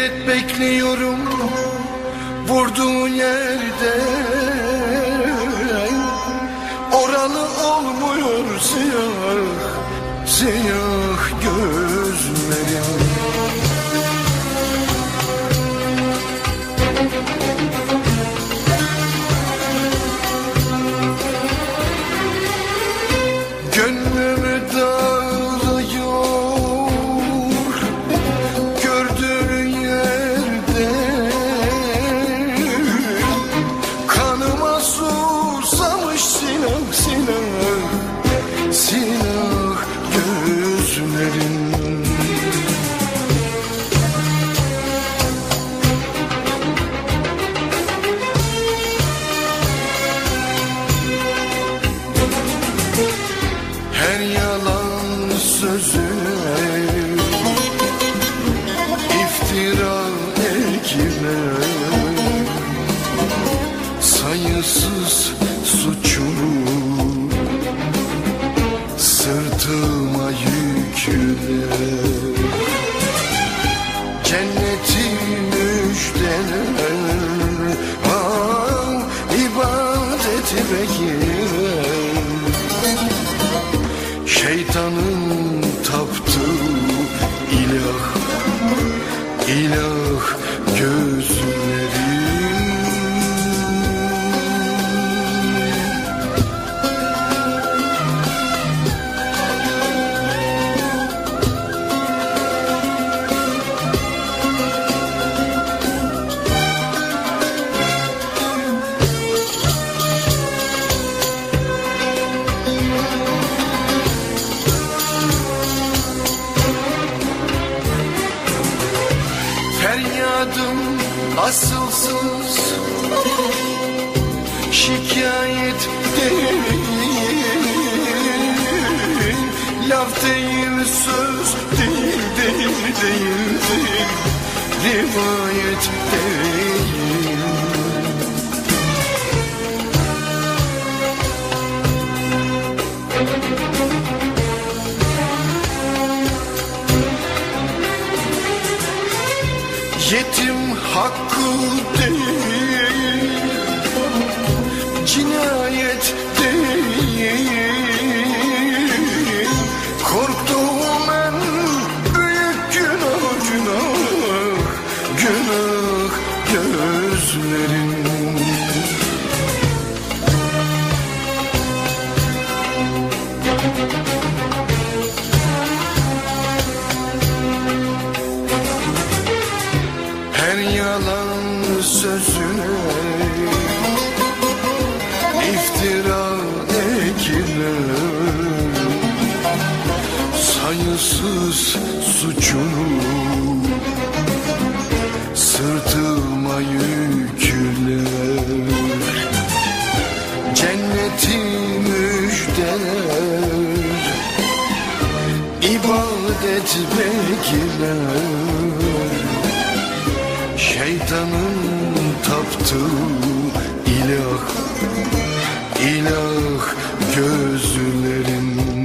Hasret bekliyorum vurduğun yerde. Oralı olmuyor siyah, siyah gözlerim. Sözüne iftira ekine Sayısız suçumu sırtıma yükle. Cenneti müjdeler ibadeti bekler Şeytanın ilah gözlerim asılsız Şikayet değil. Laf değil söz değil değil değil değil. Rivayet değil. Yetim hakkı değil Cinayet değil. Korktuğum iftira ekilir. Sayısız suçunu sırtıma yükler Cenneti müjdeler. İbadet bekler. Şeytanın taptığı ilah ilah gözlerin